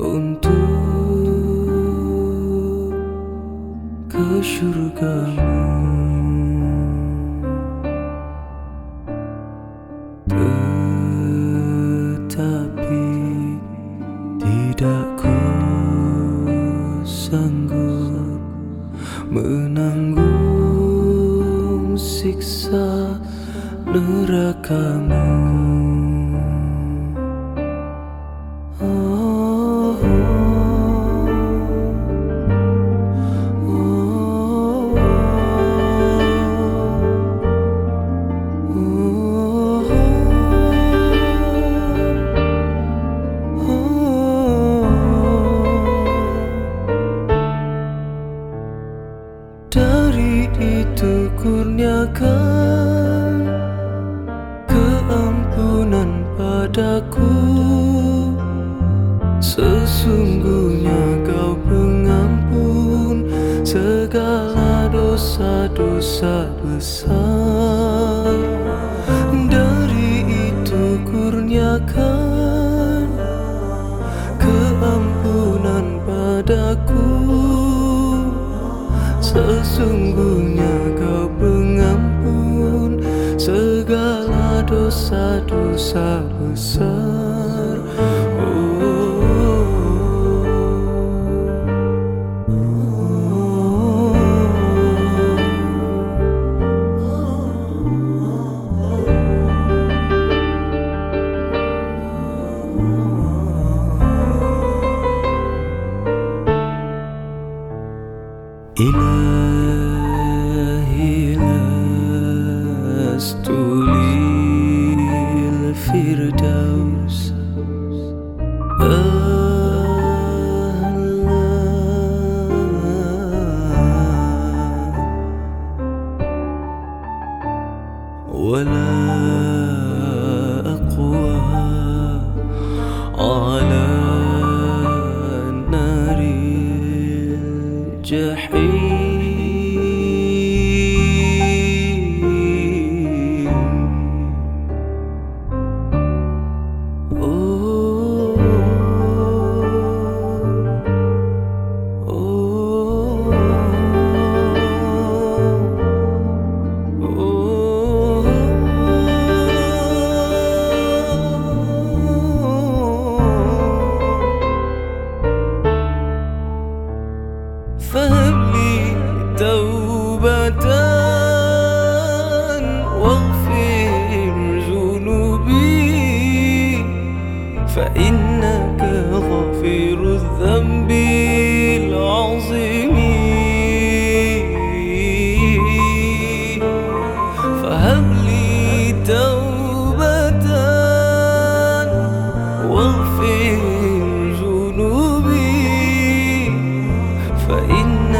untuk ke surgamu. Tetapi tidak ku sanggup menanggung siksa nerakamu. Padaku Sesungguhnya kau pengampun. Segala dosa-dosa besar coração. وأغفر ذنوبي فإنك غفير الذنب العظيم. فهب لي توبة واغفر ذنوبي فإن